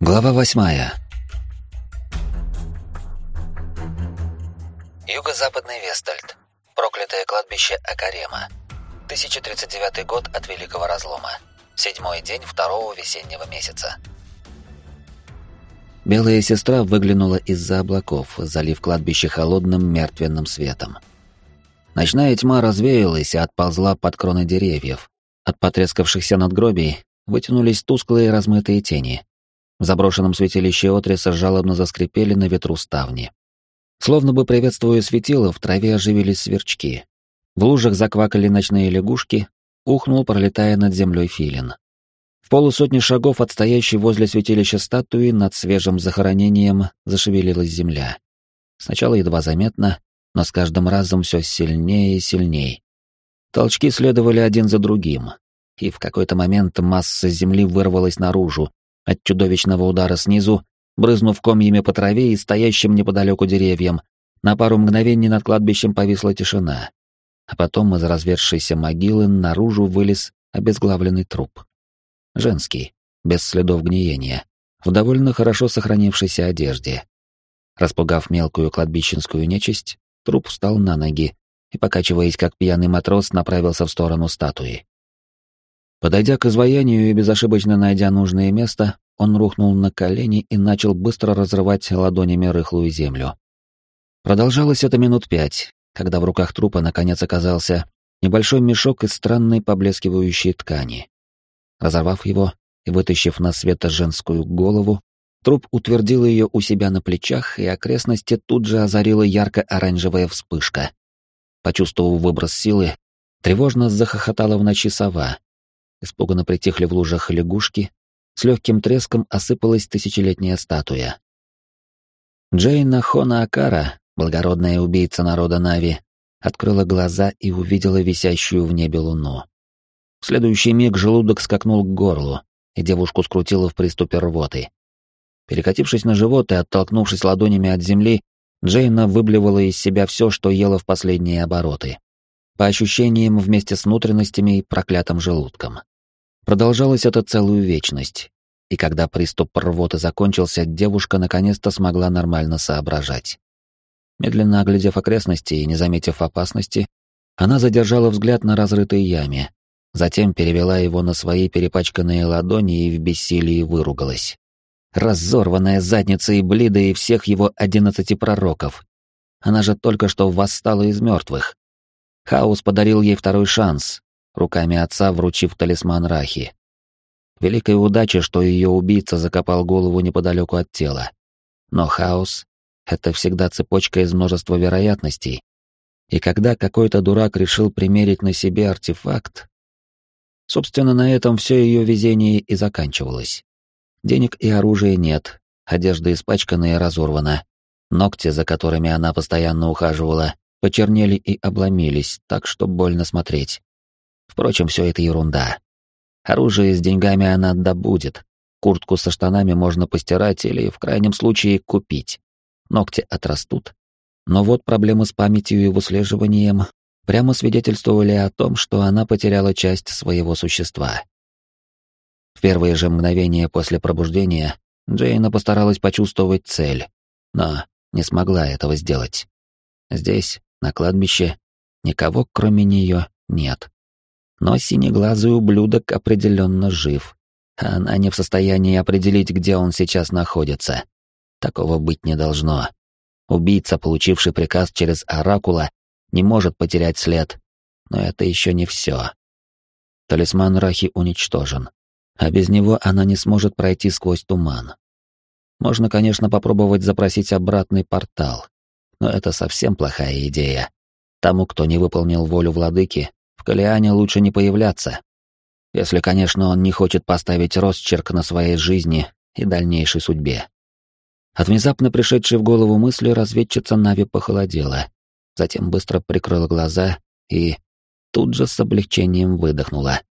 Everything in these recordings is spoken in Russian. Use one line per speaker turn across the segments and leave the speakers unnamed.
Глава восьмая. Юго-западный Вестальд. Проклятое кладбище Акарема. 1039 год от Великого Разлома. Седьмой день второго весеннего месяца. Белая сестра выглянула из-за облаков, залив кладбище холодным мертвенным светом. Ночная тьма развеялась и отползла под кроны деревьев. От потрескавшихся надгробий вытянулись тусклые размытые тени. В заброшенном святилище Отриса жалобно заскрипели на ветру ставни. Словно бы приветствуя светило, в траве оживились сверчки. В лужах заквакали ночные лягушки, ухнул, пролетая над землей филин. В полусотни шагов от стоящей возле святилища статуи над свежим захоронением зашевелилась земля. Сначала едва заметно, но с каждым разом все сильнее и сильнее. Толчки следовали один за другим, и в какой-то момент масса земли вырвалась наружу от чудовищного удара снизу, брызнув комьями по траве и стоящим неподалеку деревьям. На пару мгновений над кладбищем повисла тишина, а потом из развершейся могилы наружу вылез обезглавленный труп. Женский, без следов гниения, в довольно хорошо сохранившейся одежде. Распугав мелкую кладбищенскую нечисть, труп встал на ноги и, покачиваясь как пьяный матрос, направился в сторону статуи. Подойдя к изваянию и безошибочно найдя нужное место, он рухнул на колени и начал быстро разрывать ладонями рыхлую землю. Продолжалось это минут пять, когда в руках трупа наконец оказался небольшой мешок из странной поблескивающей ткани. Разорвав его и вытащив на свет женскую голову, труп утвердил ее у себя на плечах, и окрестности тут же озарила ярко-оранжевая вспышка. Почувствовав выброс силы, тревожно захохотала в ночи сова. Испуганно притихли в лужах лягушки, с легким треском осыпалась тысячелетняя статуя. Джейна Хона Акара, благородная убийца народа Нави, открыла глаза и увидела висящую в небе луну. В следующий миг желудок скакнул к горлу, и девушку скрутило в приступе рвоты. Перекатившись на живот и оттолкнувшись ладонями от земли, Джейна выблевала из себя все, что ела в последние обороты. По ощущениям, вместе с внутренностями и проклятым желудком. Продолжалось это целую вечность, и когда приступ рвоты закончился, девушка наконец-то смогла нормально соображать. Медленно оглядев окрестности и не заметив опасности, она задержала взгляд на разрытой яме, затем перевела его на свои перепачканные ладони и в бессилии выругалась разорванная задница и блида и всех его одиннадцати пророков. Она же только что восстала из мертвых. Хаос подарил ей второй шанс, руками отца вручив талисман Рахи. Великая удача, что ее убийца закопал голову неподалеку от тела. Но хаос — это всегда цепочка из множества вероятностей. И когда какой-то дурак решил примерить на себе артефакт, собственно, на этом все ее везение и заканчивалось. Денег и оружия нет, одежда испачкана и разорвана. Ногти, за которыми она постоянно ухаживала, почернели и обломились, так что больно смотреть. Впрочем, все это ерунда. Оружие с деньгами она добудет. Куртку со штанами можно постирать или, в крайнем случае, купить. Ногти отрастут. Но вот проблемы с памятью и выслеживанием прямо свидетельствовали о том, что она потеряла часть своего существа. В первые же мгновения после пробуждения Джейна постаралась почувствовать цель, но не смогла этого сделать. Здесь, на кладбище, никого кроме нее нет. Но синеглазый ублюдок определенно жив, она не в состоянии определить, где он сейчас находится. Такого быть не должно. Убийца, получивший приказ через Оракула, не может потерять след. Но это еще не все. Талисман Рахи уничтожен а без него она не сможет пройти сквозь туман. Можно, конечно, попробовать запросить обратный портал, но это совсем плохая идея. Тому, кто не выполнил волю владыки, Калиане лучше не появляться. Если, конечно, он не хочет поставить росчерк на своей жизни и дальнейшей судьбе. От внезапно пришедшей в голову мысли разведчица Нави похолодела, затем быстро прикрыла глаза и тут же с облегчением выдохнула.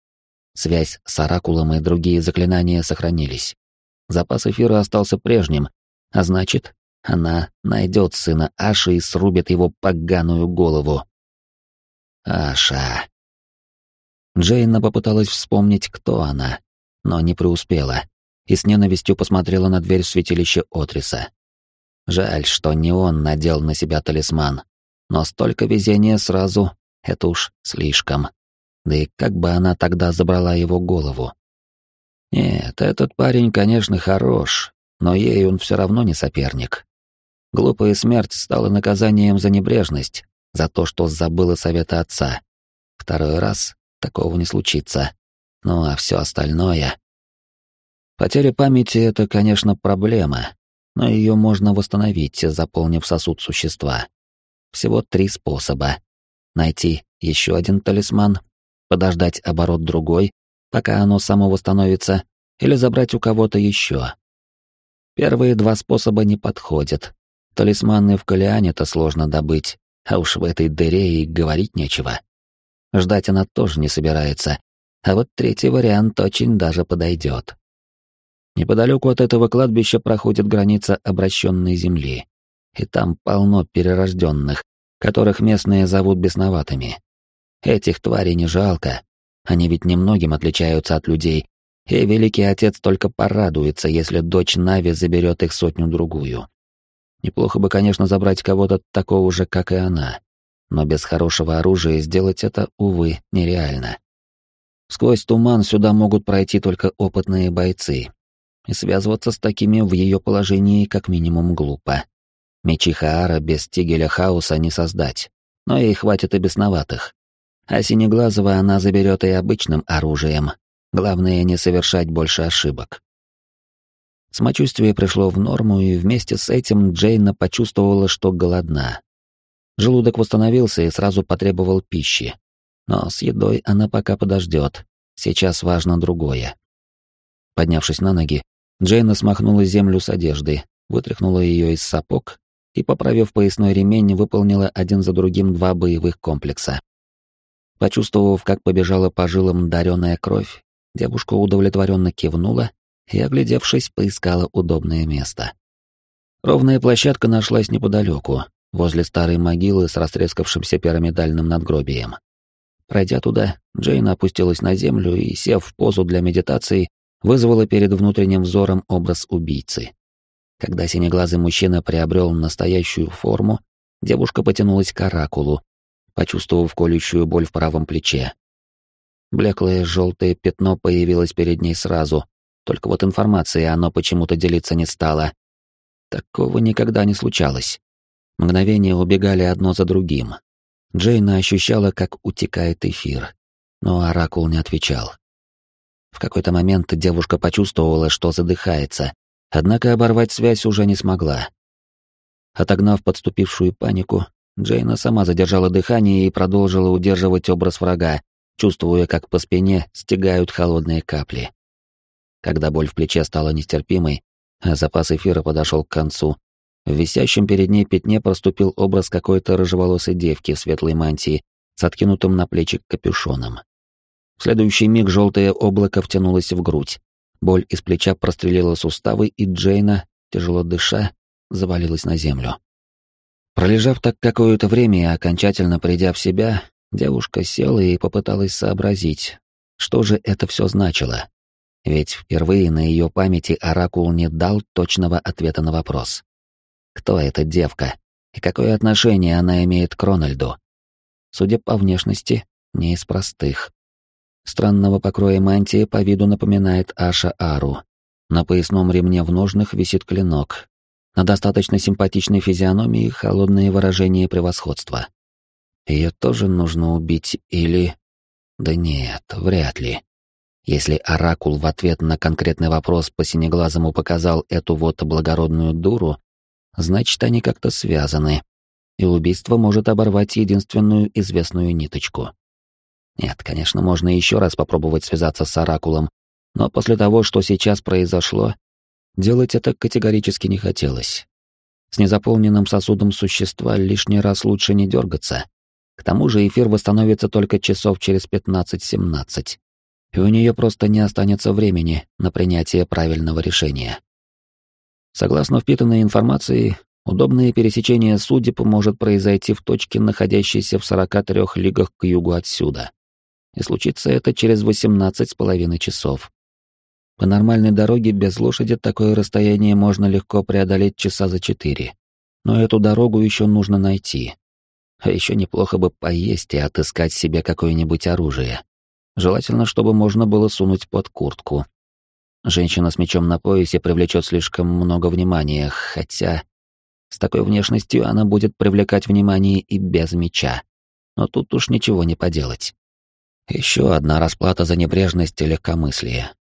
Связь с оракулом и другие заклинания сохранились. Запас эфира остался прежним, а значит, она найдет сына Аши и срубит его поганую голову. Аша. Джейна попыталась вспомнить, кто она, но не преуспела. и с ненавистью посмотрела на дверь в святилище Отриса. Жаль, что не он надел на себя талисман, но столько везения сразу — это уж слишком. Да и как бы она тогда забрала его голову? Нет, этот парень, конечно, хорош, но ей он все равно не соперник. Глупая смерть стала наказанием за небрежность, за то, что забыла совета отца. Второй раз такого не случится. Ну а все остальное... Потеря памяти — это, конечно, проблема, но ее можно восстановить, заполнив сосуд существа. Всего три способа. Найти еще один талисман, подождать оборот другой, пока оно само восстановится, или забрать у кого-то еще. Первые два способа не подходят. Талисманы в Калиане-то сложно добыть, а уж в этой дыре и говорить нечего. Ждать она тоже не собирается, а вот третий вариант очень даже подойдет. Неподалеку от этого кладбища проходит граница обращенной земли, и там полно перерожденных, которых местные зовут бесноватыми. Этих тварей не жалко, они ведь немногим отличаются от людей, и Великий Отец только порадуется, если дочь Нави заберет их сотню-другую. Неплохо бы, конечно, забрать кого-то такого же, как и она, но без хорошего оружия сделать это, увы, нереально. Сквозь туман сюда могут пройти только опытные бойцы, и связываться с такими в ее положении как минимум глупо. Мечи Хаара без тигеля хаоса не создать, но ей хватит и бесноватых. А Синеглазого она заберет и обычным оружием. Главное не совершать больше ошибок. Самочувствие пришло в норму, и вместе с этим Джейна почувствовала, что голодна. Желудок восстановился и сразу потребовал пищи. Но с едой она пока подождет. Сейчас важно другое. Поднявшись на ноги, Джейна смахнула землю с одежды, вытряхнула ее из сапог и, поправив поясной ремень, выполнила один за другим два боевых комплекса. Почувствовав, как побежала по жилам дареная кровь, девушка удовлетворенно кивнула и, оглядевшись, поискала удобное место. Ровная площадка нашлась неподалеку, возле старой могилы с растрескавшимся пирамидальным надгробием. Пройдя туда, Джейна опустилась на землю и, сев в позу для медитации, вызвала перед внутренним взором образ убийцы. Когда синеглазый мужчина приобрел настоящую форму, девушка потянулась к оракулу, почувствовав колющую боль в правом плече. Блеклое желтое пятно появилось перед ней сразу, только вот информации оно почему-то делиться не стало. Такого никогда не случалось. Мгновения убегали одно за другим. Джейна ощущала, как утекает эфир, но Оракул не отвечал. В какой-то момент девушка почувствовала, что задыхается, однако оборвать связь уже не смогла. Отогнав подступившую панику, Джейна сама задержала дыхание и продолжила удерживать образ врага, чувствуя, как по спине стегают холодные капли. Когда боль в плече стала нестерпимой, а запас эфира подошел к концу, в висящем перед ней пятне проступил образ какой-то рыжеволосой девки в светлой мантии с откинутым на плечи капюшоном. В следующий миг желтое облако втянулось в грудь. Боль из плеча прострелила суставы, и Джейна, тяжело дыша, завалилась на землю. Пролежав так какое-то время и окончательно придя в себя, девушка села и попыталась сообразить, что же это все значило. Ведь впервые на ее памяти Оракул не дал точного ответа на вопрос. Кто эта девка и какое отношение она имеет к Рональду? Судя по внешности, не из простых. Странного покроя мантия по виду напоминает Аша Ару. На поясном ремне в ножнах висит клинок. На достаточно симпатичной физиономии холодное выражение превосходства. Ее тоже нужно убить или... Да нет, вряд ли. Если Оракул в ответ на конкретный вопрос по синеглазому показал эту вот благородную дуру, значит, они как-то связаны, и убийство может оборвать единственную известную ниточку. Нет, конечно, можно еще раз попробовать связаться с Оракулом, но после того, что сейчас произошло, делать это категорически не хотелось. С незаполненным сосудом существа лишний раз лучше не дергаться. К тому же эфир восстановится только часов через 15-17, и у нее просто не останется времени на принятие правильного решения. Согласно впитанной информации, удобное пересечение судеб может произойти в точке, находящейся в 43 лигах к югу отсюда и случится это через восемнадцать с половиной часов. По нормальной дороге без лошади такое расстояние можно легко преодолеть часа за четыре. Но эту дорогу еще нужно найти. А еще неплохо бы поесть и отыскать себе какое-нибудь оружие. Желательно, чтобы можно было сунуть под куртку. Женщина с мечом на поясе привлечет слишком много внимания, хотя с такой внешностью она будет привлекать внимание и без меча. Но тут уж ничего не поделать. Еще одна расплата за небрежность и легкомыслие.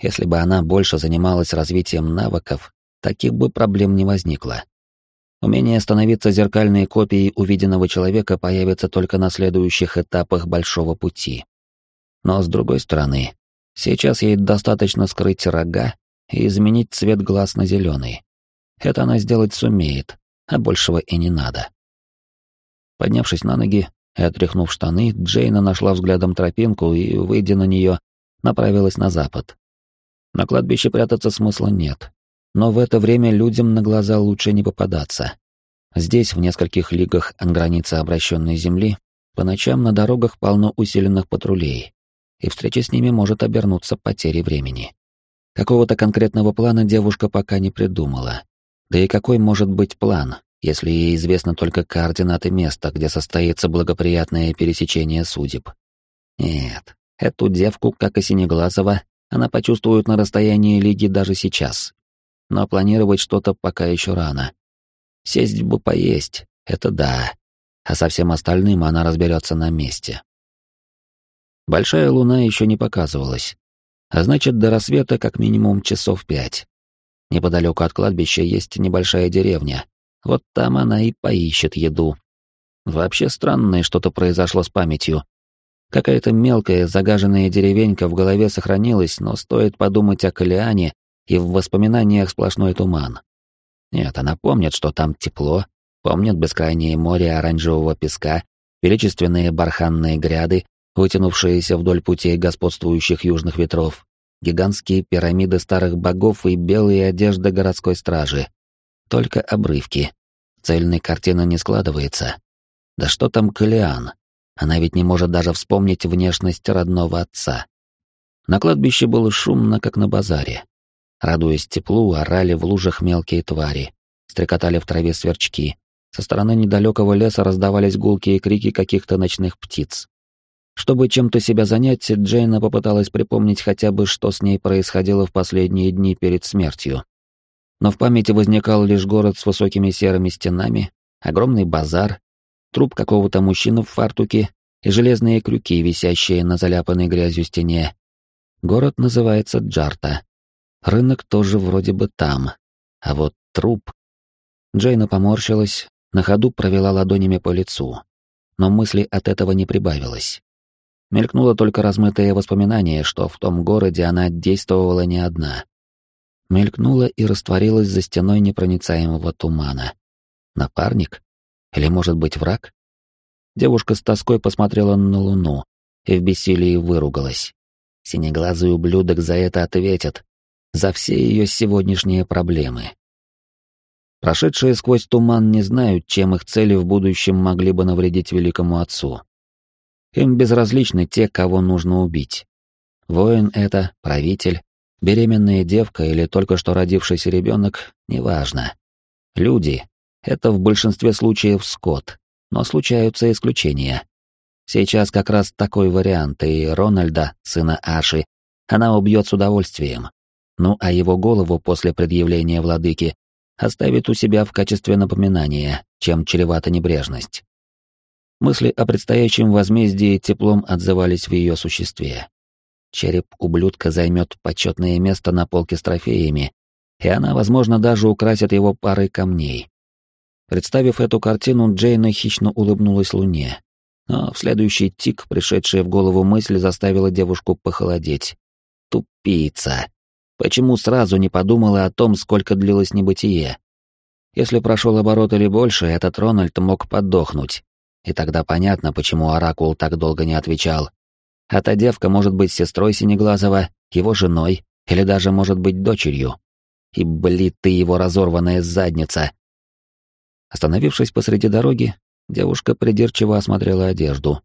Если бы она больше занималась развитием навыков, таких бы проблем не возникло. Умение становиться зеркальной копией увиденного человека появится только на следующих этапах большого пути. Но с другой стороны, сейчас ей достаточно скрыть рога и изменить цвет глаз на зеленый. Это она сделать сумеет, а большего и не надо. Поднявшись на ноги и отряхнув штаны, Джейна нашла взглядом тропинку и, выйдя на нее, направилась на запад. На кладбище прятаться смысла нет, но в это время людям на глаза лучше не попадаться. Здесь, в нескольких лигах от границы обращенной земли, по ночам на дорогах полно усиленных патрулей, и встреча с ними может обернуться потерей времени. Какого-то конкретного плана девушка пока не придумала, да и какой может быть план, если ей известны только координаты места, где состоится благоприятное пересечение судеб? Нет, эту девку, как и Синеглазова, она почувствует на расстоянии лиги даже сейчас. Но планировать что-то пока еще рано. Сесть бы поесть, это да. А со всем остальным она разберется на месте. Большая луна еще не показывалась. А значит, до рассвета как минимум часов пять. Неподалеку от кладбища есть небольшая деревня. Вот там она и поищет еду. Вообще странное что-то произошло с памятью. Какая-то мелкая, загаженная деревенька в голове сохранилась, но стоит подумать о Калиане, и в воспоминаниях сплошной туман. Нет, она помнит, что там тепло, помнит бескрайнее море оранжевого песка, величественные барханные гряды, вытянувшиеся вдоль путей господствующих южных ветров, гигантские пирамиды старых богов и белые одежды городской стражи. Только обрывки. Цельной картины не складывается. Да что там Калиан? Она ведь не может даже вспомнить внешность родного отца. На кладбище было шумно, как на базаре. Радуясь теплу, орали в лужах мелкие твари, стрекотали в траве сверчки. Со стороны недалекого леса раздавались гулкие крики каких-то ночных птиц. Чтобы чем-то себя занять, Джейна попыталась припомнить хотя бы, что с ней происходило в последние дни перед смертью. Но в памяти возникал лишь город с высокими серыми стенами, огромный базар, труп какого-то мужчины в фартуке и железные крюки, висящие на заляпанной грязью стене. Город называется Джарта. Рынок тоже вроде бы там. А вот труп... Джейна поморщилась, на ходу провела ладонями по лицу. Но мысли от этого не прибавилось. Мелькнуло только размытое воспоминание, что в том городе она действовала не одна. Мелькнула и растворилась за стеной непроницаемого тумана. Напарник? Или, может быть, враг? Девушка с тоской посмотрела на луну и в бессилии выругалась. Синеглазый ублюдок за это ответит, за все ее сегодняшние проблемы. Прошедшие сквозь туман не знают, чем их цели в будущем могли бы навредить великому отцу. Им безразличны те, кого нужно убить. Воин это, правитель, беременная девка или только что родившийся ребенок, неважно. Люди — это в большинстве случаев скот, но случаются исключения. Сейчас как раз такой вариант, и Рональда, сына Аши, она убьет с удовольствием. Ну а его голову после предъявления владыки оставит у себя в качестве напоминания, чем чревата небрежность. Мысли о предстоящем возмездии теплом отзывались в ее существе. Череп ублюдка займет почетное место на полке с трофеями, и она, возможно, даже украсит его парой камней. Представив эту картину, Джейна хищно улыбнулась Луне, но в следующий тик, пришедшая в голову мысль, заставила девушку похолодеть. Тупица. Почему сразу не подумала о том, сколько длилось небытие? Если прошел оборот или больше, этот Рональд мог подохнуть. И тогда понятно, почему Оракул так долго не отвечал. А та девка может быть сестрой Синеглазого, его женой, или даже может быть дочерью. И, блин, ты его разорванная задница. Остановившись посреди дороги, девушка придирчиво осмотрела одежду.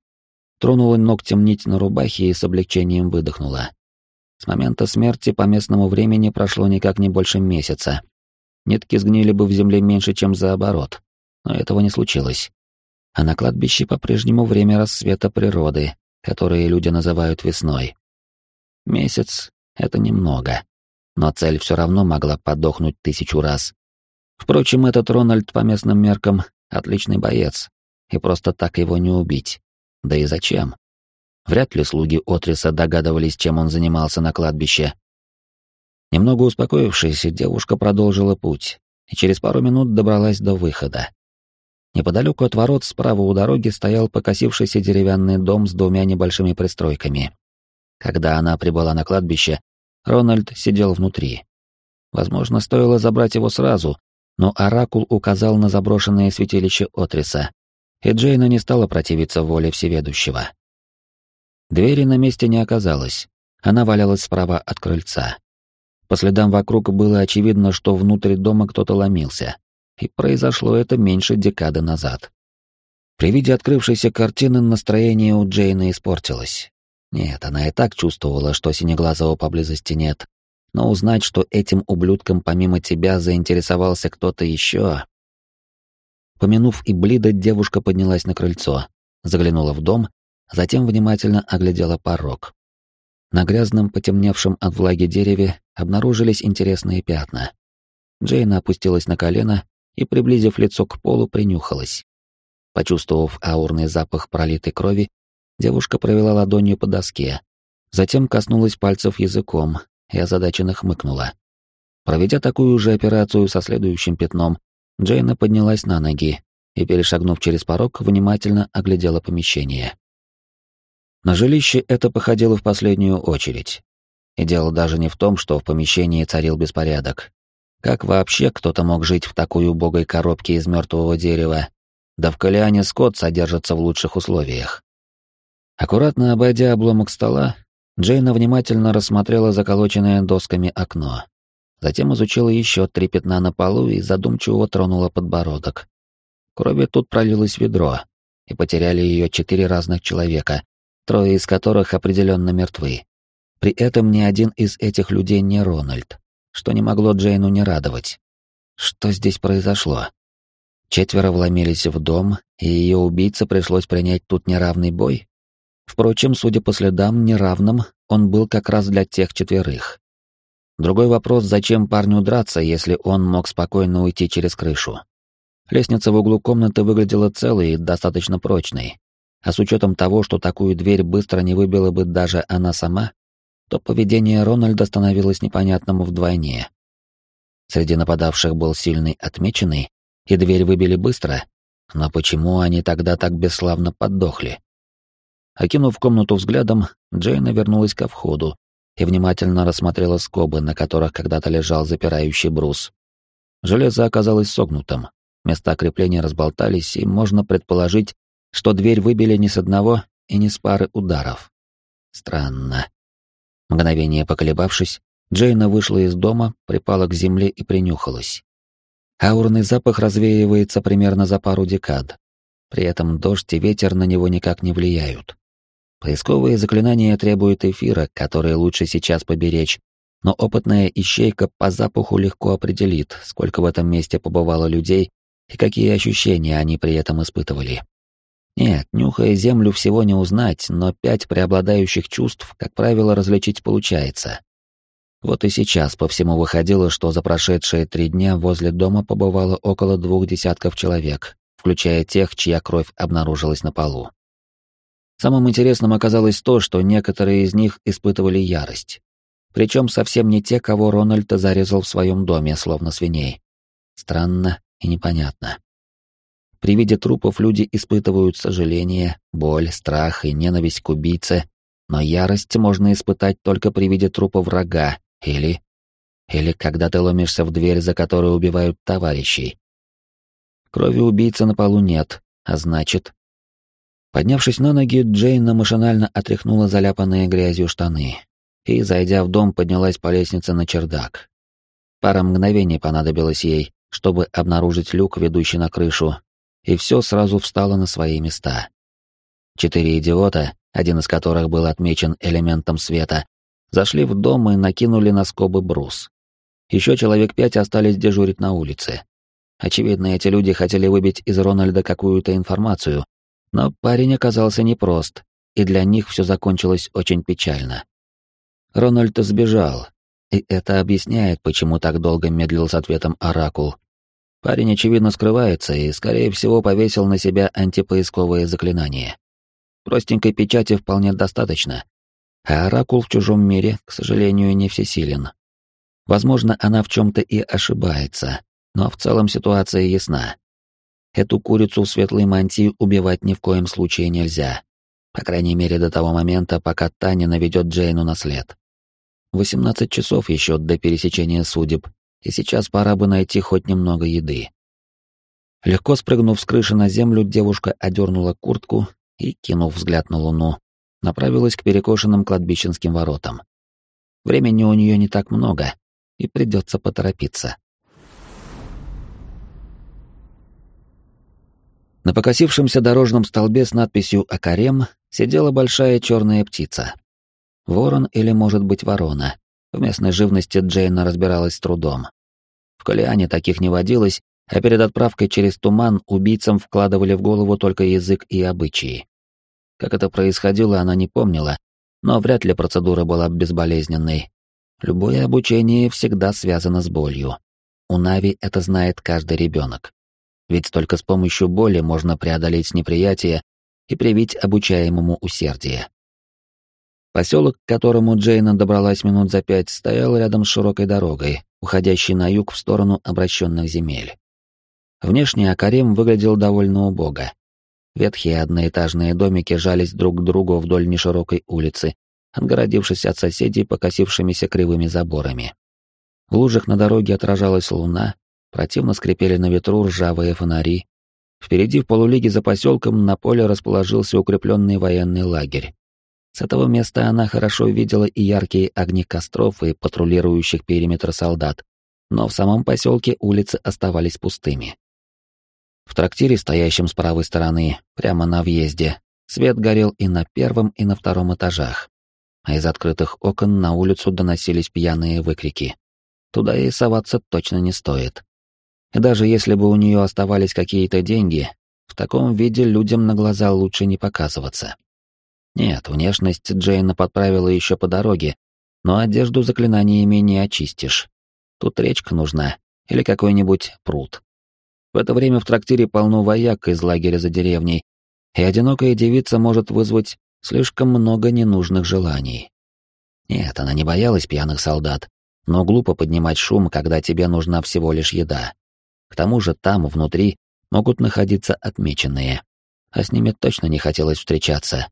Тронула ногтем нить на рубахе и с облегчением выдохнула. С момента смерти по местному времени прошло никак не больше месяца. Нитки сгнили бы в земле меньше, чем за оборот. Но этого не случилось. А на кладбище по-прежнему время рассвета природы, которое люди называют весной. Месяц — это немного. Но цель все равно могла подохнуть тысячу раз. Впрочем, этот Рональд по местным меркам отличный боец, и просто так его не убить. Да и зачем? Вряд ли слуги Отриса догадывались, чем он занимался на кладбище. Немного успокоившись, девушка продолжила путь, и через пару минут добралась до выхода. Неподалеку от ворот справа у дороги стоял покосившийся деревянный дом с двумя небольшими пристройками. Когда она прибыла на кладбище, Рональд сидел внутри. Возможно, стоило забрать его сразу, но Оракул указал на заброшенное святилище Отриса, и Джейна не стала противиться воле Всеведущего. Двери на месте не оказалось, она валялась справа от крыльца. По следам вокруг было очевидно, что внутрь дома кто-то ломился, и произошло это меньше декады назад. При виде открывшейся картины настроение у Джейны испортилось. Нет, она и так чувствовала, что Синеглазого поблизости нет, но узнать, что этим ублюдком помимо тебя заинтересовался кто-то еще... Помянув и Блида, девушка поднялась на крыльцо, заглянула в дом, затем внимательно оглядела порог. На грязном, потемневшем от влаги дереве обнаружились интересные пятна. Джейна опустилась на колено и, приблизив лицо к полу, принюхалась. Почувствовав аурный запах пролитой крови, девушка провела ладонью по доске, затем коснулась пальцев языком и озадаченно хмыкнула. Проведя такую же операцию со следующим пятном, Джейна поднялась на ноги и, перешагнув через порог, внимательно оглядела помещение. На жилище это походило в последнюю очередь. И дело даже не в том, что в помещении царил беспорядок. Как вообще кто-то мог жить в такой убогой коробке из мертвого дерева? Да в Калиане скот содержится в лучших условиях. Аккуратно обойдя обломок стола, Джейна внимательно рассмотрела заколоченное досками окно. Затем изучила еще три пятна на полу и задумчиво тронула подбородок. Крови тут пролилось ведро, и потеряли ее четыре разных человека, трое из которых определенно мертвы. При этом ни один из этих людей не Рональд что не могло Джейну не радовать. Что здесь произошло? Четверо вломились в дом, и ее убийце пришлось принять тут неравный бой? Впрочем, судя по следам, неравным он был как раз для тех четверых. Другой вопрос, зачем парню драться, если он мог спокойно уйти через крышу? Лестница в углу комнаты выглядела целой и достаточно прочной. А с учетом того, что такую дверь быстро не выбила бы даже она сама, то поведение Рональда становилось непонятным вдвойне. Среди нападавших был сильный отмеченный, и дверь выбили быстро, но почему они тогда так бесславно подохли? Окинув комнату взглядом, Джейна вернулась ко входу и внимательно рассмотрела скобы, на которых когда-то лежал запирающий брус. Железо оказалось согнутым, места крепления разболтались, и можно предположить, что дверь выбили не с одного и не с пары ударов. Странно. Мгновение поколебавшись, Джейна вышла из дома, припала к земле и принюхалась. Аурный запах развеивается примерно за пару декад. При этом дождь и ветер на него никак не влияют. Поисковые заклинания требуют эфира, который лучше сейчас поберечь, но опытная ищейка по запаху легко определит, сколько в этом месте побывало людей и какие ощущения они при этом испытывали. Нет, нюхая землю всего не узнать, но пять преобладающих чувств, как правило, различить получается. Вот и сейчас по всему выходило, что за прошедшие три дня возле дома побывало около двух десятков человек, включая тех, чья кровь обнаружилась на полу. Самым интересным оказалось то, что некоторые из них испытывали ярость. Причем совсем не те, кого Рональд зарезал в своем доме, словно свиней. Странно и непонятно. При виде трупов люди испытывают сожаление, боль, страх и ненависть к убийце, но ярость можно испытать только при виде трупа врага или... или когда ты ломишься в дверь, за которой убивают товарищей. Крови убийцы на полу нет, а значит... Поднявшись на ноги, Джейна машинально отряхнула заляпанные грязью штаны и, зайдя в дом, поднялась по лестнице на чердак. Пара мгновений понадобилось ей, чтобы обнаружить люк, ведущий на крышу, и все сразу встало на свои места. Четыре идиота, один из которых был отмечен элементом света, Зашли в дом и накинули на скобы брус. Еще человек пять остались дежурить на улице. Очевидно, эти люди хотели выбить из Рональда какую-то информацию, но парень оказался непрост, и для них все закончилось очень печально. Рональд сбежал, и это объясняет, почему так долго медлил с ответом Оракул. Парень, очевидно, скрывается и, скорее всего, повесил на себя антипоисковые заклинания. Простенькой печати вполне достаточно, а Оракул в чужом мире, к сожалению, не всесилен. Возможно, она в чем-то и ошибается, но в целом ситуация ясна. Эту курицу в светлой мантии убивать ни в коем случае нельзя. По крайней мере, до того момента, пока Таня наведет Джейну на след. 18 часов еще до пересечения судеб, и сейчас пора бы найти хоть немного еды. Легко спрыгнув с крыши на землю, девушка одернула куртку и, кинув взгляд на луну, направилась к перекошенным кладбищенским воротам. Времени у нее не так много, и придется поторопиться. На покосившемся дорожном столбе с надписью «Акарем» сидела большая черная птица. Ворон или, может быть, ворона. В местной живности Джейна разбиралась с трудом. В Калиане таких не водилось, а перед отправкой через туман убийцам вкладывали в голову только язык и обычаи. Как это происходило, она не помнила, но вряд ли процедура была безболезненной. Любое обучение всегда связано с болью. У Нави это знает каждый ребенок. Ведь только с помощью боли можно преодолеть неприятие и привить обучаемому усердие. Поселок, к которому Джейна добралась минут за пять, стоял рядом с широкой дорогой, уходящей на юг в сторону обращенных земель. Внешне Акарим выглядел довольно убого. Ветхие одноэтажные домики жались друг к другу вдоль неширокой улицы, отгородившись от соседей покосившимися кривыми заборами. В лужах на дороге отражалась луна, противно скрипели на ветру ржавые фонари. Впереди в полулиге за поселком на поле расположился укрепленный военный лагерь. С этого места она хорошо видела и яркие огни костров и патрулирующих периметр солдат, но в самом поселке улицы оставались пустыми. В трактире, стоящем с правой стороны, прямо на въезде, свет горел и на первом, и на втором этажах, а из открытых окон на улицу доносились пьяные выкрики. Туда и соваться точно не стоит. И даже если бы у нее оставались какие-то деньги, в таком виде людям на глаза лучше не показываться. Нет, внешность Джейна подправила еще по дороге, но одежду заклинаниями не очистишь. Тут речка нужна, или какой-нибудь пруд. В это время в трактире полно вояк из лагеря за деревней, и одинокая девица может вызвать слишком много ненужных желаний. Нет, она не боялась пьяных солдат, но глупо поднимать шум, когда тебе нужна всего лишь еда. К тому же там, внутри, могут находиться отмеченные, а с ними точно не хотелось встречаться,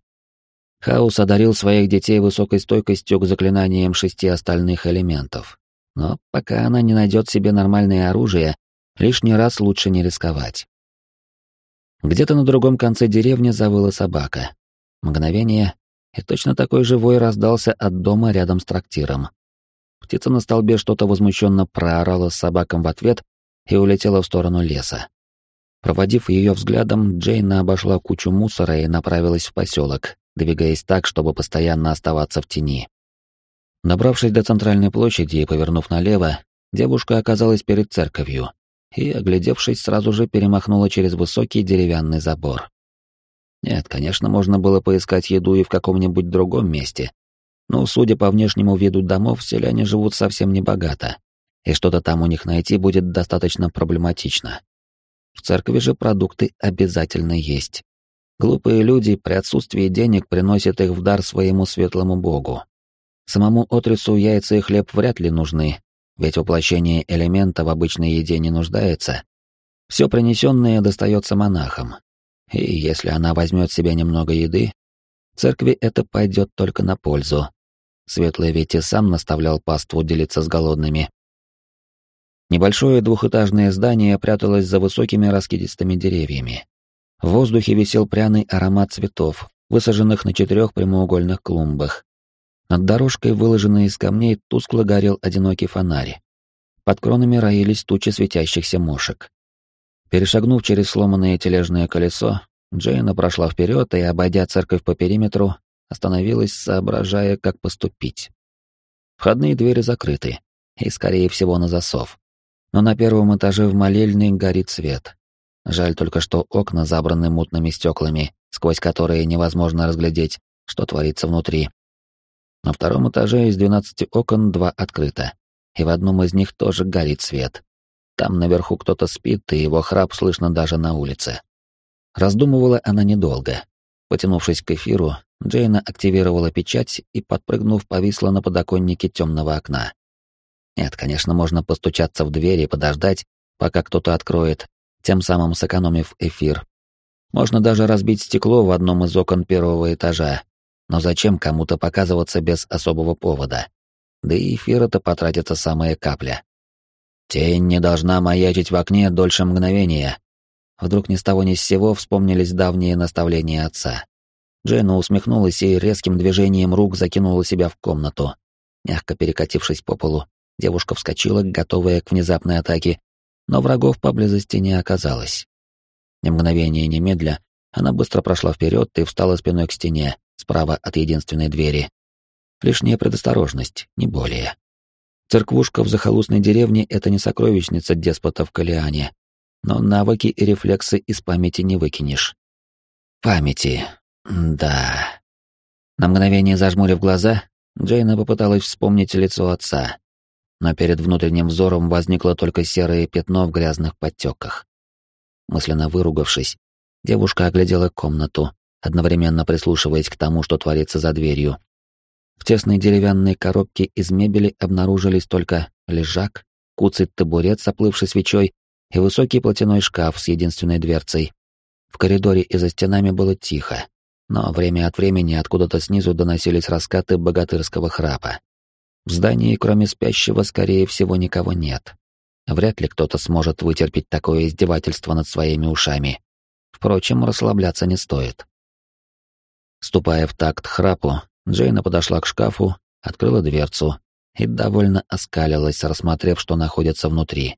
Хаос одарил своих детей высокой стойкостью к заклинаниям шести остальных элементов. Но пока она не найдет себе нормальное оружие, лишний раз лучше не рисковать. Где-то на другом конце деревни завыла собака. Мгновение, и точно такой же вой раздался от дома рядом с трактиром. Птица на столбе что-то возмущенно проорала с собаком в ответ и улетела в сторону леса. Проводив ее взглядом, Джейна обошла кучу мусора и направилась в поселок, двигаясь так, чтобы постоянно оставаться в тени. Добравшись до центральной площади и повернув налево, девушка оказалась перед церковью и, оглядевшись, сразу же перемахнула через высокий деревянный забор. Нет, конечно, можно было поискать еду и в каком-нибудь другом месте, но, судя по внешнему виду домов, селяне живут совсем небогато, и что-то там у них найти будет достаточно проблематично. В церкви же продукты обязательно есть. Глупые люди при отсутствии денег приносят их в дар своему светлому богу. Самому отрицу яйца и хлеб вряд ли нужны, ведь воплощение элемента в обычной еде не нуждается. Все принесенное достается монахам. И если она возьмет себе немного еды, церкви это пойдет только на пользу. Светлый ведь и сам наставлял паству делиться с голодными. Небольшое двухэтажное здание пряталось за высокими раскидистыми деревьями. В воздухе висел пряный аромат цветов, высаженных на четырех прямоугольных клумбах. Над дорожкой, выложенной из камней, тускло горел одинокий фонарь. Под кронами роились тучи светящихся мошек. Перешагнув через сломанное тележное колесо, Джейна прошла вперед и, обойдя церковь по периметру, остановилась, соображая, как поступить. Входные двери закрыты, и, скорее всего, на засов. Но на первом этаже в молельной горит свет. Жаль только, что окна забраны мутными стеклами, сквозь которые невозможно разглядеть, что творится внутри. На втором этаже из двенадцати окон два открыто, и в одном из них тоже горит свет. Там наверху кто-то спит, и его храп слышно даже на улице. Раздумывала она недолго. Потянувшись к эфиру, Джейна активировала печать и, подпрыгнув, повисла на подоконнике темного окна. Нет, конечно, можно постучаться в дверь и подождать, пока кто-то откроет, тем самым сэкономив эфир. Можно даже разбить стекло в одном из окон первого этажа. Но зачем кому-то показываться без особого повода? Да и эфира-то потратится самая капля. Тень не должна маячить в окне дольше мгновения. Вдруг ни с того ни с сего вспомнились давние наставления отца. Джейна усмехнулась и резким движением рук закинула себя в комнату. Мягко перекатившись по полу, девушка вскочила, готовая к внезапной атаке, но врагов поблизости не оказалось. Ни мгновения немедля, она быстро прошла вперед и встала спиной к стене, справа от единственной двери. Лишняя предосторожность, не более. Церквушка в захолустной деревне — это не сокровищница деспота в Калиане, но навыки и рефлексы из памяти не выкинешь. Памяти. Да. На мгновение зажмурив глаза, Джейна попыталась вспомнить лицо отца, но перед внутренним взором возникло только серое пятно в грязных подтеках. Мысленно выругавшись, девушка оглядела комнату, одновременно прислушиваясь к тому, что творится за дверью. В тесной деревянной коробке из мебели обнаружились только лежак, куцый табурет с оплывшей свечой и высокий платяной шкаф с единственной дверцей. В коридоре и за стенами было тихо, но время от времени откуда-то снизу доносились раскаты богатырского храпа. В здании, кроме спящего, скорее всего, никого нет. Вряд ли кто-то сможет вытерпеть такое издевательство над своими ушами. Впрочем, расслабляться не стоит. Ступая в такт храпу, Джейна подошла к шкафу, открыла дверцу и довольно оскалилась, рассмотрев, что находится внутри.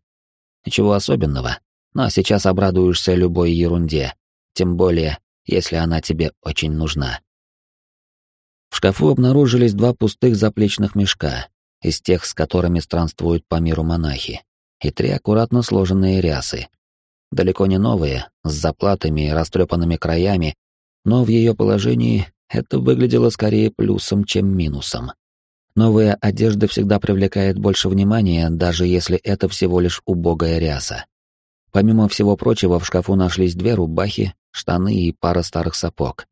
Ничего особенного, но сейчас обрадуешься любой ерунде, тем более, если она тебе очень нужна. В шкафу обнаружились два пустых заплечных мешка, из тех, с которыми странствуют по миру монахи, и три аккуратно сложенные рясы. Далеко не новые, с заплатами и растрепанными краями, но в ее положении это выглядело скорее плюсом, чем минусом. Новая одежда всегда привлекает больше внимания, даже если это всего лишь убогая ряса. Помимо всего прочего, в шкафу нашлись две рубахи, штаны и пара старых сапог.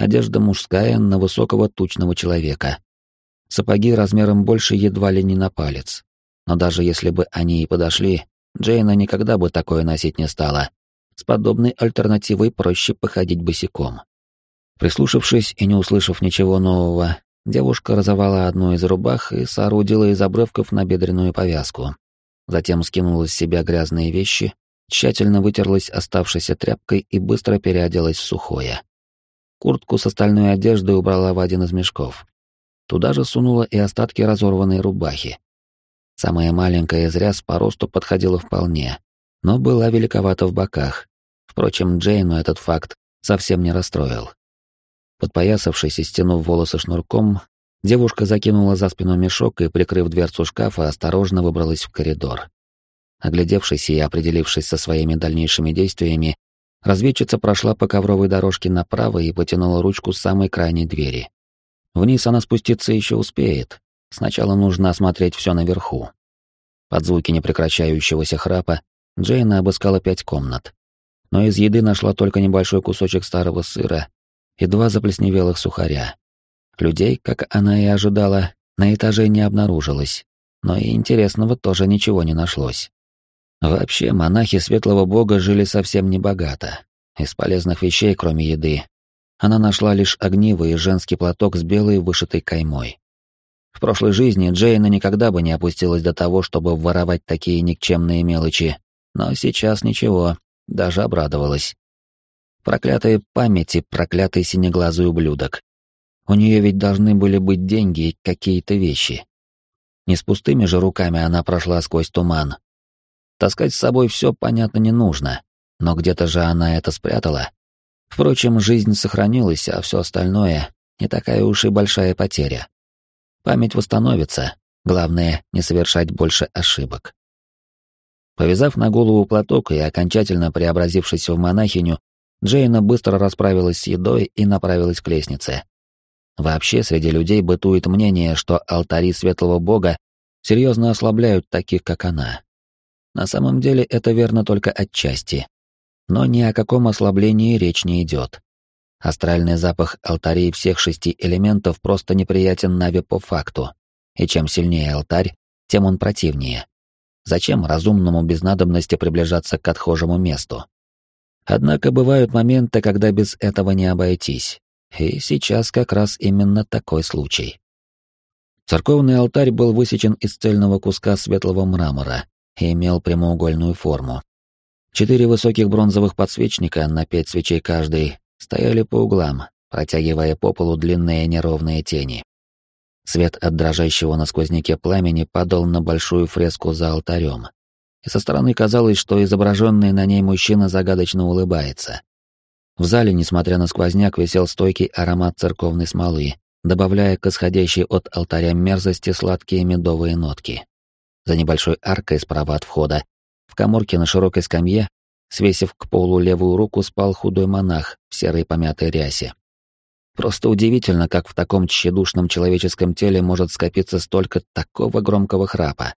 Одежда мужская на высокого тучного человека. Сапоги размером больше едва ли не на палец. Но даже если бы они и подошли, Джейна никогда бы такое носить не стала. С подобной альтернативой проще походить босиком. Прислушавшись и не услышав ничего нового, девушка разорвала одну из рубах и соорудила из обрывков набедренную повязку. Затем скинула с себя грязные вещи, тщательно вытерлась оставшейся тряпкой и быстро переоделась в сухое. Куртку с остальной одеждой убрала в один из мешков. Туда же сунула и остатки разорванной рубахи. Самая маленькая из ряс по росту подходила вполне, но была великовата в боках. Впрочем, Джейну этот факт совсем не расстроил. Подпоясавшись и стянув волосы шнурком, девушка закинула за спину мешок и, прикрыв дверцу шкафа, осторожно выбралась в коридор. Оглядевшись и определившись со своими дальнейшими действиями, разведчица прошла по ковровой дорожке направо и потянула ручку самой крайней двери. Вниз она спуститься еще успеет. Сначала нужно осмотреть все наверху. Под звуки непрекращающегося храпа Джейна обыскала пять комнат. Но из еды нашла только небольшой кусочек старого сыра и два заплесневелых сухаря. Людей, как она и ожидала, на этаже не обнаружилось, но и интересного тоже ничего не нашлось. Вообще, монахи Светлого Бога жили совсем небогато. Из полезных вещей, кроме еды, она нашла лишь огниво и женский платок с белой вышитой каймой. В прошлой жизни Джейна никогда бы не опустилась до того, чтобы воровать такие никчемные мелочи, но сейчас ничего, даже обрадовалась. Проклятая память и проклятый синеглазый ублюдок. У нее ведь должны были быть деньги и какие-то вещи. Не с пустыми же руками она прошла сквозь туман. Таскать с собой все, понятно, не нужно, но где-то же она это спрятала. Впрочем, жизнь сохранилась, а все остальное — не такая уж и большая потеря. Память восстановится, главное не совершать больше ошибок. Повязав на голову платок и окончательно преобразившись в монахиню, Джейна быстро расправилась с едой и направилась к лестнице. Вообще, среди людей бытует мнение, что алтари светлого бога серьезно ослабляют таких, как она. На самом деле это верно только отчасти. Но ни о каком ослаблении речь не идет. Астральный запах алтарей всех шести элементов просто неприятен Нави по факту. И чем сильнее алтарь, тем он противнее. Зачем разумному без надобности приближаться к отхожему месту? Однако бывают моменты, когда без этого не обойтись. И сейчас как раз именно такой случай. Церковный алтарь был высечен из цельного куска светлого мрамора и имел прямоугольную форму. Четыре высоких бронзовых подсвечника на пять свечей каждый стояли по углам, протягивая по полу длинные неровные тени. Свет от дрожащего на сквозняке пламени падал на большую фреску за алтарем, и со стороны казалось, что изображенный на ней мужчина загадочно улыбается. В зале, несмотря на сквозняк, висел стойкий аромат церковной смолы, добавляя к исходящей от алтаря мерзости сладкие медовые нотки. За небольшой аркой справа от входа, в коморке на широкой скамье, свесив к полу левую руку, спал худой монах в серой помятой рясе. Просто удивительно, как в таком тщедушном человеческом теле может скопиться столько такого громкого храпа.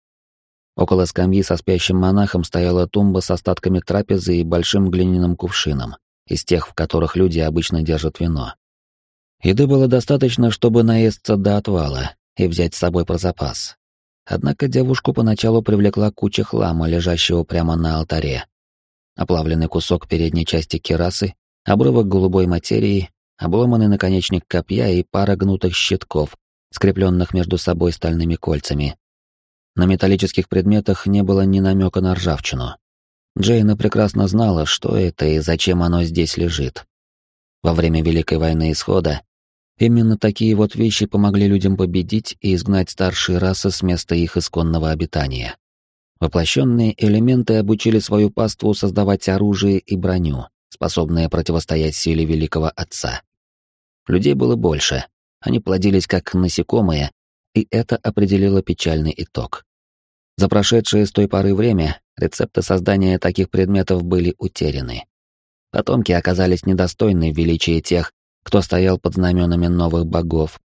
Около скамьи со спящим монахом стояла тумба с остатками трапезы и большим глиняным кувшином, из тех, в которых люди обычно держат вино. Еды было достаточно, чтобы наесться до отвала и взять с собой про запас. Однако девушку поначалу привлекла куча хлама, лежащего прямо на алтаре. Оплавленный кусок передней части керасы, обрывок голубой материи, обломанный наконечник копья и пара гнутых щитков, скрепленных между собой стальными кольцами. На металлических предметах не было ни намека на ржавчину. Джейна прекрасно знала, что это и зачем оно здесь лежит. Во время Великой войны Исхода Именно такие вот вещи помогли людям победить и изгнать старшие расы с места их исконного обитания. Воплощенные элементы обучили свою паству создавать оружие и броню, способные противостоять силе Великого Отца. Людей было больше, они плодились как насекомые, и это определило печальный итог. За прошедшее с той поры время рецепты создания таких предметов были утеряны. Потомки оказались недостойны величия тех, кто стоял под знаменами новых богов.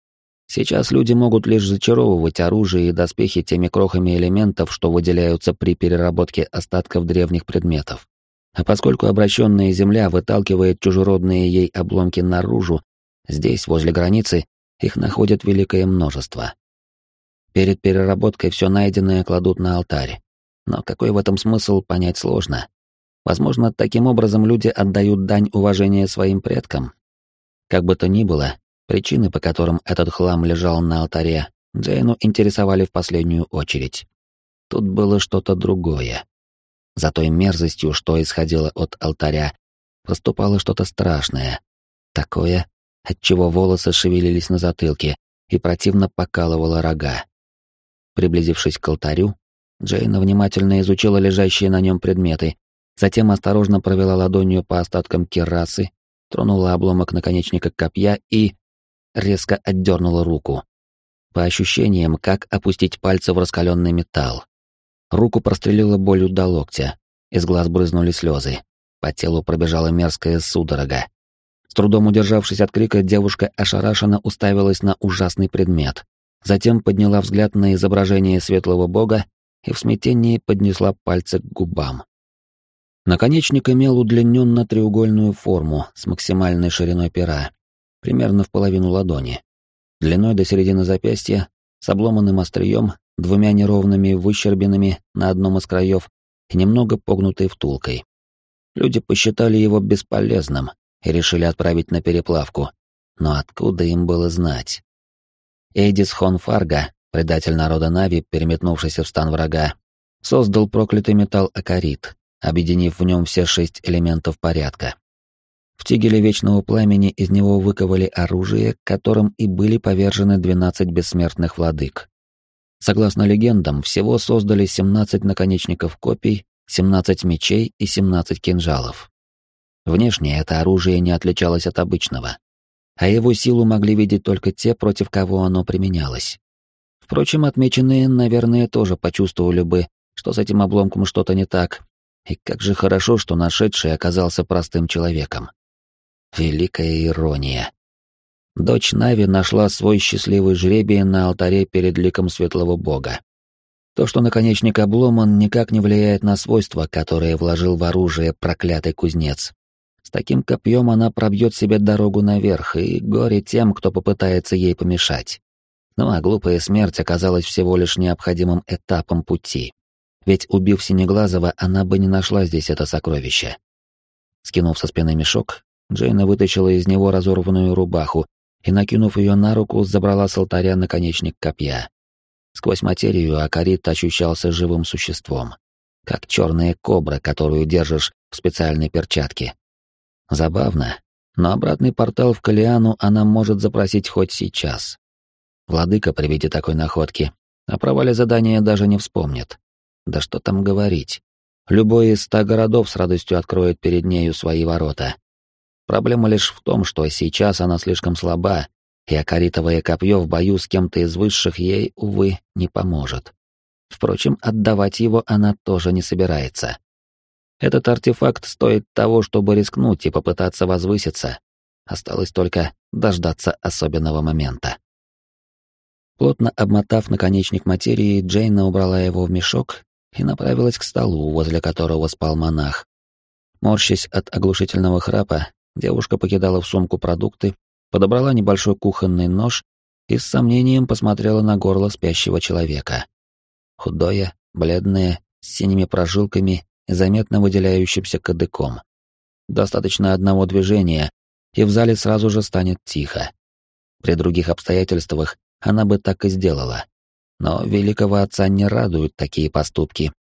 Сейчас люди могут лишь зачаровывать оружие и доспехи теми крохами элементов, что выделяются при переработке остатков древних предметов. А поскольку обращенная земля выталкивает чужеродные ей обломки наружу, здесь, возле границы, их находят великое множество. Перед переработкой все найденное кладут на алтарь. Но какой в этом смысл, понять сложно. Возможно, таким образом люди отдают дань уважения своим предкам, как бы то ни было, причины, по которым этот хлам лежал на алтаре, Джейну интересовали в последнюю очередь. Тут было что-то другое. За той мерзостью, что исходило от алтаря, проступало что-то страшное. Такое, от чего волосы шевелились на затылке и противно покалывало рога. Приблизившись к алтарю, Джейна внимательно изучила лежащие на нем предметы, затем осторожно провела ладонью по остаткам керасы тронула обломок наконечника копья и... резко отдернула руку. По ощущениям, как опустить пальцы в раскаленный металл. Руку прострелила болью до локтя, из глаз брызнули слезы, по телу пробежала мерзкая судорога. С трудом удержавшись от крика, девушка ошарашенно уставилась на ужасный предмет. Затем подняла взгляд на изображение светлого бога и в смятении поднесла пальцы к губам. Наконечник имел удлиненно-треугольную форму с максимальной шириной пера, примерно в половину ладони, длиной до середины запястья, с обломанным острием, двумя неровными выщербинами на одном из краев и немного погнутой втулкой. Люди посчитали его бесполезным и решили отправить на переплавку. Но откуда им было знать? Эдис Хонфарга, предатель народа Нави, переметнувшийся в стан врага, создал проклятый металл акарит, объединив в нем все шесть элементов порядка. В тигеле Вечного Пламени из него выковали оружие, которым и были повержены двенадцать бессмертных владык. Согласно легендам, всего создали 17 наконечников копий, 17 мечей и 17 кинжалов. Внешне это оружие не отличалось от обычного, а его силу могли видеть только те, против кого оно применялось. Впрочем, отмеченные, наверное, тоже почувствовали бы, что с этим обломком что-то не так. И как же хорошо, что нашедший оказался простым человеком. Великая ирония. Дочь Нави нашла свой счастливый жребий на алтаре перед ликом светлого бога. То, что наконечник обломан, никак не влияет на свойства, которые вложил в оружие проклятый кузнец. С таким копьем она пробьет себе дорогу наверх, и горе тем, кто попытается ей помешать. Ну а глупая смерть оказалась всего лишь необходимым этапом пути. Ведь, убив Синеглазого, она бы не нашла здесь это сокровище. Скинув со спины мешок, Джейна вытащила из него разорванную рубаху и, накинув ее на руку, забрала с алтаря наконечник копья. Сквозь материю Акарит ощущался живым существом, как черная кобра, которую держишь в специальной перчатке. Забавно, но обратный портал в Калиану она может запросить хоть сейчас. Владыка при виде такой находки о провале задания даже не вспомнит. Да что там говорить. Любой из ста городов с радостью откроет перед нею свои ворота. Проблема лишь в том, что сейчас она слишком слаба, и акаритовое копье в бою с кем-то из высших ей, увы, не поможет. Впрочем, отдавать его она тоже не собирается. Этот артефакт стоит того, чтобы рискнуть и попытаться возвыситься. Осталось только дождаться особенного момента. Плотно обмотав наконечник материи, Джейна убрала его в мешок и направилась к столу, возле которого спал монах. Морщась от оглушительного храпа, девушка покидала в сумку продукты, подобрала небольшой кухонный нож и с сомнением посмотрела на горло спящего человека. Худое, бледное, с синими прожилками и заметно выделяющимся кадыком. Достаточно одного движения, и в зале сразу же станет тихо. При других обстоятельствах она бы так и сделала. Но великого отца не радуют такие поступки.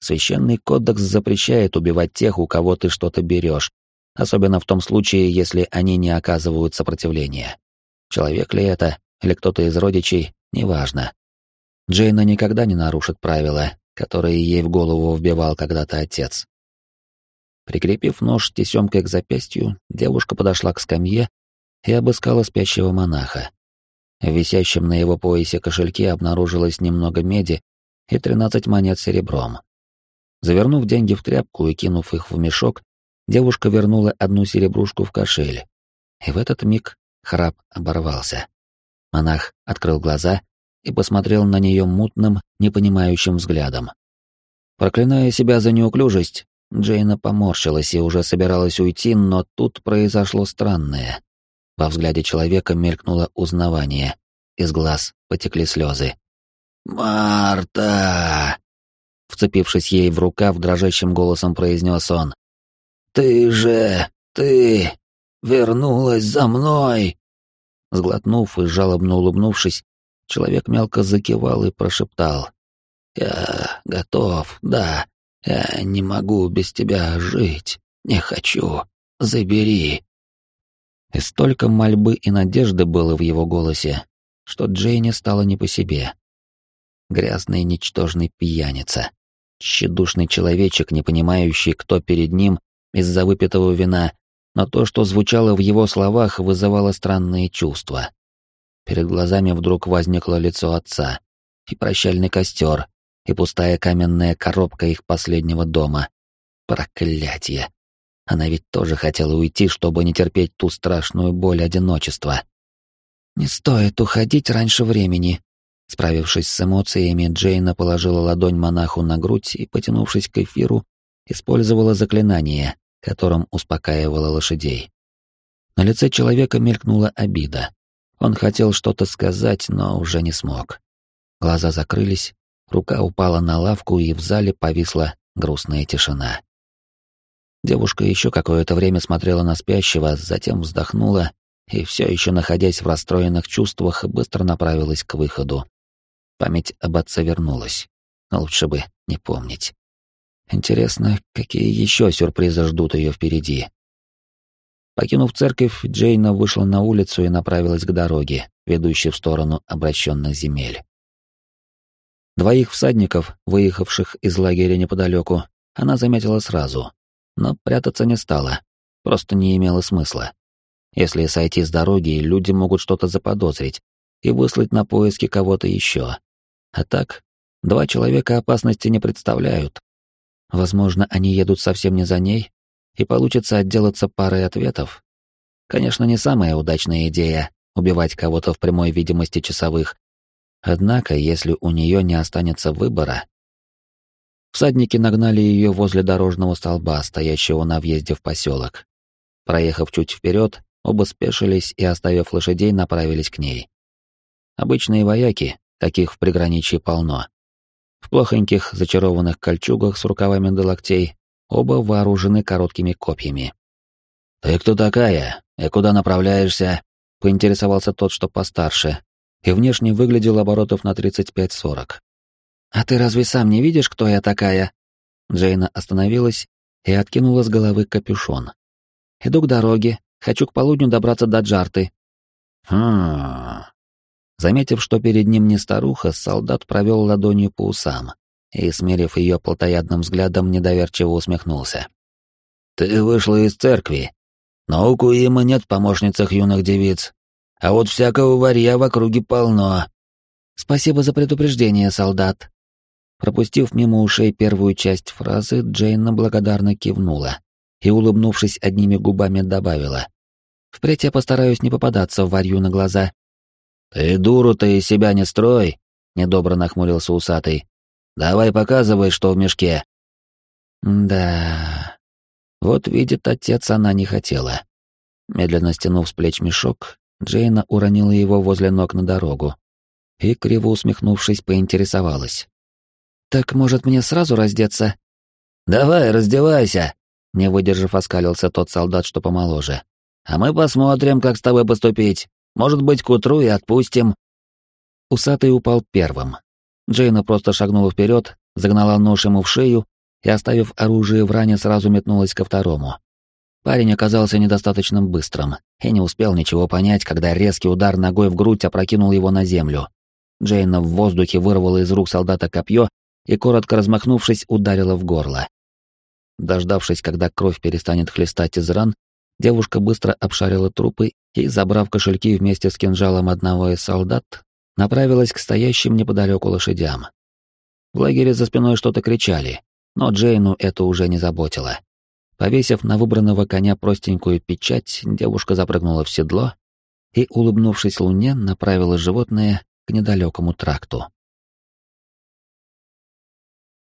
Священный кодекс запрещает убивать тех, у кого ты что-то берешь, особенно в том случае, если они не оказывают сопротивления. Человек ли это, или кто-то из родичей, неважно. Джейна никогда не нарушит правила, которые ей в голову вбивал когда-то отец. Прикрепив нож тесемкой к запястью, девушка подошла к скамье и обыскала спящего монаха. В висящем на его поясе кошельке обнаружилось немного меди и тринадцать монет серебром. Завернув деньги в тряпку и кинув их в мешок, девушка вернула одну серебрушку в кошель. И в этот миг храп оборвался. Монах открыл глаза и посмотрел на нее мутным, непонимающим взглядом. Проклиная себя за неуклюжесть, Джейна поморщилась и уже собиралась уйти, но тут произошло странное. Во взгляде человека мелькнуло узнавание. Из глаз потекли слезы. «Марта!» Вцепившись ей в рукав, дрожащим голосом произнес он. «Ты же... ты... вернулась за мной!» Сглотнув и жалобно улыбнувшись, человек мелко закивал и прошептал. «Я готов, да. Я не могу без тебя жить. Не хочу. Забери». И столько мольбы и надежды было в его голосе, что Джейни стало не по себе. Грязный, ничтожный пьяница. Тщедушный человечек, не понимающий, кто перед ним из-за выпитого вина, но то, что звучало в его словах, вызывало странные чувства. Перед глазами вдруг возникло лицо отца, и прощальный костер, и пустая каменная коробка их последнего дома. Проклятие! Она ведь тоже хотела уйти, чтобы не терпеть ту страшную боль одиночества. «Не стоит уходить раньше времени», Справившись с эмоциями, Джейна положила ладонь монаху на грудь и, потянувшись к эфиру, использовала заклинание, которым успокаивала лошадей. На лице человека мелькнула обида. Он хотел что-то сказать, но уже не смог. Глаза закрылись, рука упала на лавку, и в зале повисла грустная тишина. Девушка еще какое-то время смотрела на спящего, затем вздохнула и, все еще находясь в расстроенных чувствах, быстро направилась к выходу. Память об отце вернулась, лучше бы не помнить. Интересно, какие еще сюрпризы ждут ее впереди. Покинув церковь, Джейна вышла на улицу и направилась к дороге, ведущей в сторону обращенных земель. Двоих всадников, выехавших из лагеря неподалеку, она заметила сразу, но прятаться не стала, просто не имело смысла. Если сойти с дороги, люди могут что-то заподозрить и выслать на поиски кого-то еще, А так, два человека опасности не представляют. Возможно, они едут совсем не за ней, и получится отделаться парой ответов. Конечно, не самая удачная идея — убивать кого-то в прямой видимости часовых. Однако, если у нее не останется выбора... Всадники нагнали ее возле дорожного столба, стоящего на въезде в поселок. Проехав чуть вперед, оба спешились и, оставив лошадей, направились к ней. Обычные вояки, таких в приграничье полно. В плохоньких зачарованных кольчугах с рукавами до локтей, оба вооружены короткими копьями. «Ты кто такая? И куда направляешься?» — поинтересовался тот, что постарше, и внешне выглядел оборотов на 35-40. «А ты разве сам не видишь, кто я такая?» Джейна остановилась и откинула с головы капюшон. «Иду к дороге, хочу к полудню добраться до Джарты». «Хм...» Заметив, что перед ним не старуха, солдат провел ладонью по усам и, смерив ее плотоядным взглядом, недоверчиво усмехнулся. «Ты вышла из церкви. Но у Куима нет помощницах юных девиц. А вот всякого варья в округе полно». «Спасибо за предупреждение, солдат». Пропустив мимо ушей первую часть фразы, Джейна благодарно кивнула и, улыбнувшись одними губами, добавила. «Впредь я постараюсь не попадаться варью на глаза «Ты дуру-то из себя не строй!» — недобро нахмурился усатый. «Давай показывай, что в мешке». «Да...» Вот видит отец, она не хотела. Медленно стянув с плеч мешок, Джейна уронила его возле ног на дорогу и, криво усмехнувшись, поинтересовалась. «Так, может, мне сразу раздеться?» «Давай, раздевайся!» Не выдержав, оскалился тот солдат, что помоложе. «А мы посмотрим, как с тобой поступить. Может быть, к утру и отпустим». Усатый упал первым. Джейна просто шагнула вперед, загнала нож ему в шею и, оставив оружие в ране, сразу метнулась ко второму. Парень оказался недостаточно быстрым и не успел ничего понять, когда резкий удар ногой в грудь опрокинул его на землю. Джейна в воздухе вырвала из рук солдата копье и, коротко размахнувшись, ударила в горло. Дождавшись, когда кровь перестанет хлестать из ран, девушка быстро обшарила трупы и, забрав кошельки вместе с кинжалом одного из солдат, направилась к стоящим неподалеку лошадям. В лагере за спиной что-то кричали, но Джейну это уже не заботило. Повесив на выбранного коня простенькую печать, девушка запрыгнула в седло и, улыбнувшись луне, направила животное к недалекому тракту.